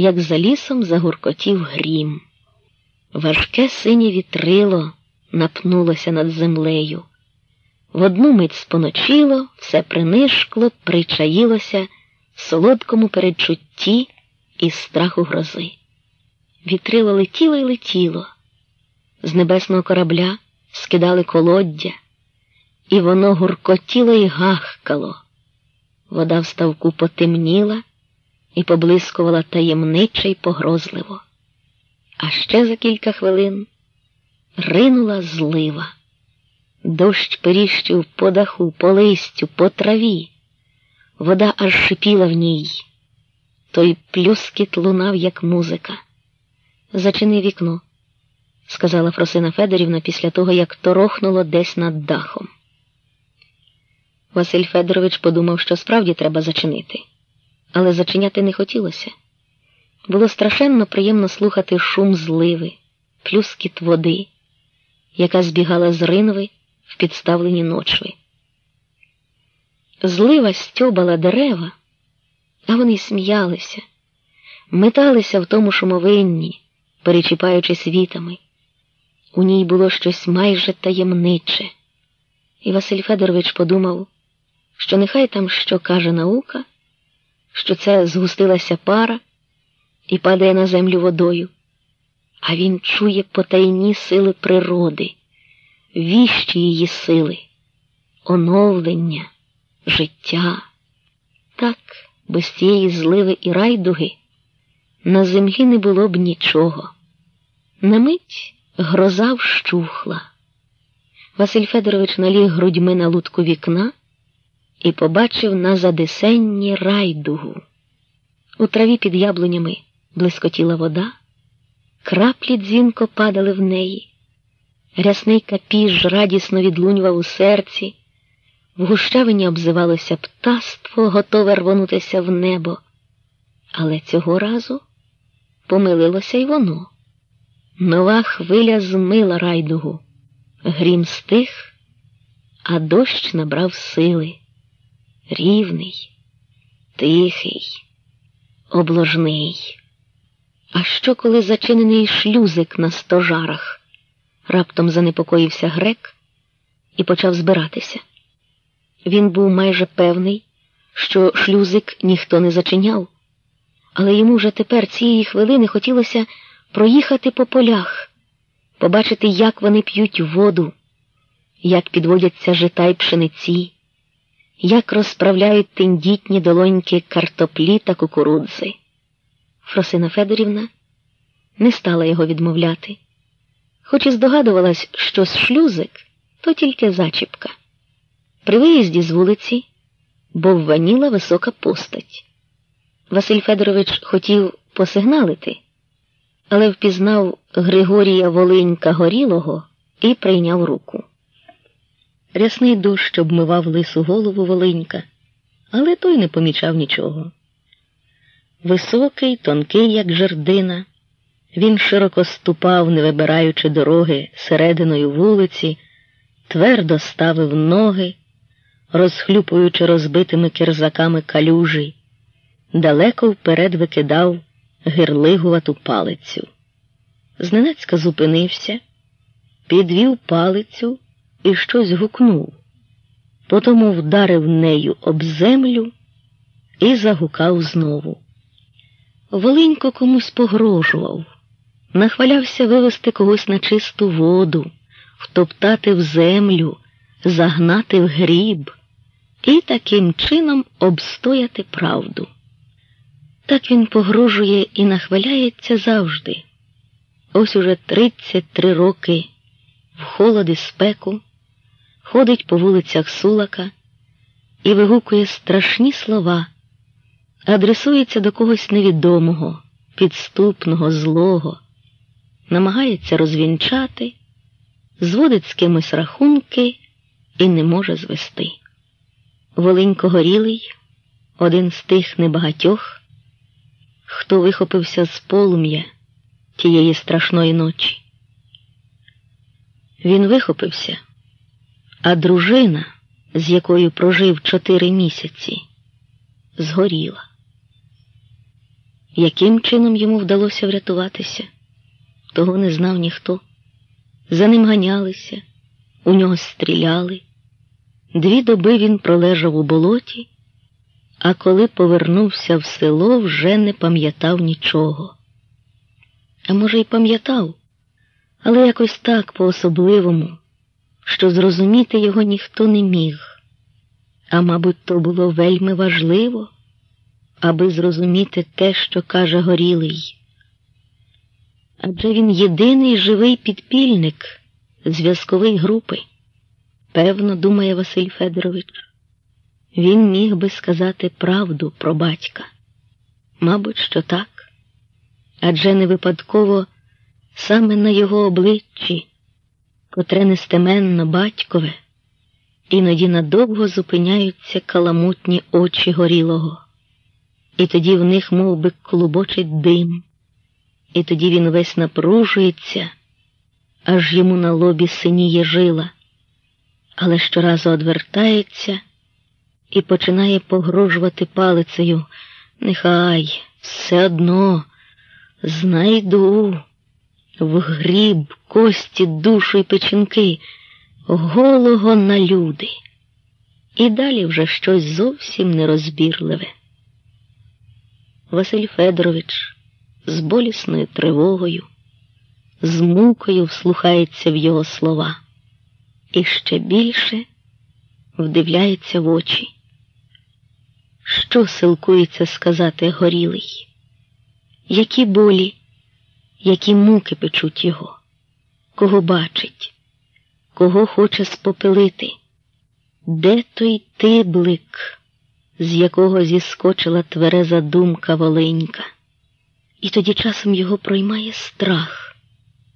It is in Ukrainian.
як за лісом загуркотів грім. Важке синє вітрило напнулося над землею. В одну мить споночило, все принишкло, причаїлося в солодкому передчутті і страху грози. Вітрило летіло й летіло, з небесного корабля скидали колоддя, і воно гуркотіло й гахкало. Вода в ставку потемніла і поблискувала таємниче й погрозливо. А ще за кілька хвилин ринула злива. Дощ періщив по даху, по листю, по траві. Вода аж шипіла в ній. Той плюскіт лунав, як музика. Зачини вікно, сказала Фросина Федорівна після того, як торохнуло десь над дахом. Василь Федорович подумав, що справді треба зачинити, але зачиняти не хотілося. Було страшенно приємно слухати шум зливи, плюскіт води, яка збігала з ринви в підставлені ночви. Злива стьобала дерева, а вони сміялися, металися в тому шумовинні, перечіпаючи світами. У ній було щось майже таємниче, і Василь Федорович подумав, що нехай там що каже наука, що це згустилася пара і падає на землю водою, а він чує потайні сили природи, віщі її сили, оновлення, життя. Так, без цієї зливи і райдуги на землі не було б нічого. На мить гроза вщухла. Василь Федорович наліг грудьми на лутку вікна і побачив на задесенні райдугу. У траві під яблунями блискотіла вода, краплі дзвінко падали в неї, рясний капіж радісно відлунював у серці, в гущавині обзивалося птаство, готове рвонутися в небо. Але цього разу помилилося й воно. Нова хвиля змила райдугу, грім стих, а дощ набрав сили. Рівний, тихий, обложний. А що, коли зачинений шлюзик на стожарах? Раптом занепокоївся грек і почав збиратися. Він був майже певний, що шлюзик ніхто не зачиняв, але йому вже тепер цієї хвилини хотілося проїхати по полях, побачити, як вони п'ють воду, як підводяться жита й пшениці, як розправляють тендітні долоньки картоплі та кукурудзи. Фросина Федорівна не стала його відмовляти, хоч і здогадувалась, що з шлюзик то тільки зачіпка. При виїзді з вулиці бовваніла висока постать. Василь Федорович хотів посигналити, але впізнав Григорія Волинька горілого і прийняв руку. Рясний дощ обмивав лису голову Волинька, але той не помічав нічого. Високий, тонкий, як жердина, він широко ступав, не вибираючи дороги серединою вулиці, твердо ставив ноги, розхлюпуючи розбитими кирзаками калюжі, далеко вперед викидав гирлигувату палицю. Зненацька зупинився, підвів палицю і щось гукнув, потому вдарив нею об землю і загукав знову. Волинько комусь погрожував, нахвалявся вивести когось на чисту воду, втоптати в землю, загнати в гріб і таким чином обстояти правду. Так він погрожує і нахваляється завжди. Ось уже 33 роки в холод і спеку ходить по вулицях Сулака і вигукує страшні слова адресується до когось невідомого, підступного, злого, намагається розвінчати, зводить з кимось рахунки і не може звести. Волинько горілий, один з тих небагатьох, хто вихопився з полум'я тієї страшної ночі. Він вихопився, а дружина, з якою прожив чотири місяці, згоріла. Яким чином йому вдалося врятуватися? Того не знав ніхто. За ним ганялися, у нього стріляли. Дві доби він пролежав у болоті, а коли повернувся в село, вже не пам'ятав нічого. А може, й пам'ятав, але якось так по-особливому, що зрозуміти його ніхто не міг. А мабуть, то було вельми важливо, аби зрозуміти те, що каже горілий. Адже він єдиний живий підпільник зв'язкової групи. Певно, думає Василь Федорович, він міг би сказати правду про батька. Мабуть, що так. Адже не випадково саме на його обличчі, котре нестеменно батькове, іноді надовго зупиняються каламутні очі горілого, і тоді в них мов би, клубочить дим, і тоді він весь напружується, аж йому на лобі синіє жила, але щоразу одвертається і починає погрожувати палицею. Нехай все одно знайду в гріб, кості, душу й печінки, голого на люди. І далі вже щось зовсім нерозбірливе. Василь Федорович з болісною тривогою, з мукою вслухається в його слова і ще більше вдивляється в очі. Що силкується сказати горілий? Які болі, які муки печуть його, кого бачить, кого хоче спопелити, де той тиблик, з якого зіскочила твереза думка Воленька, і тоді часом його проймає страх.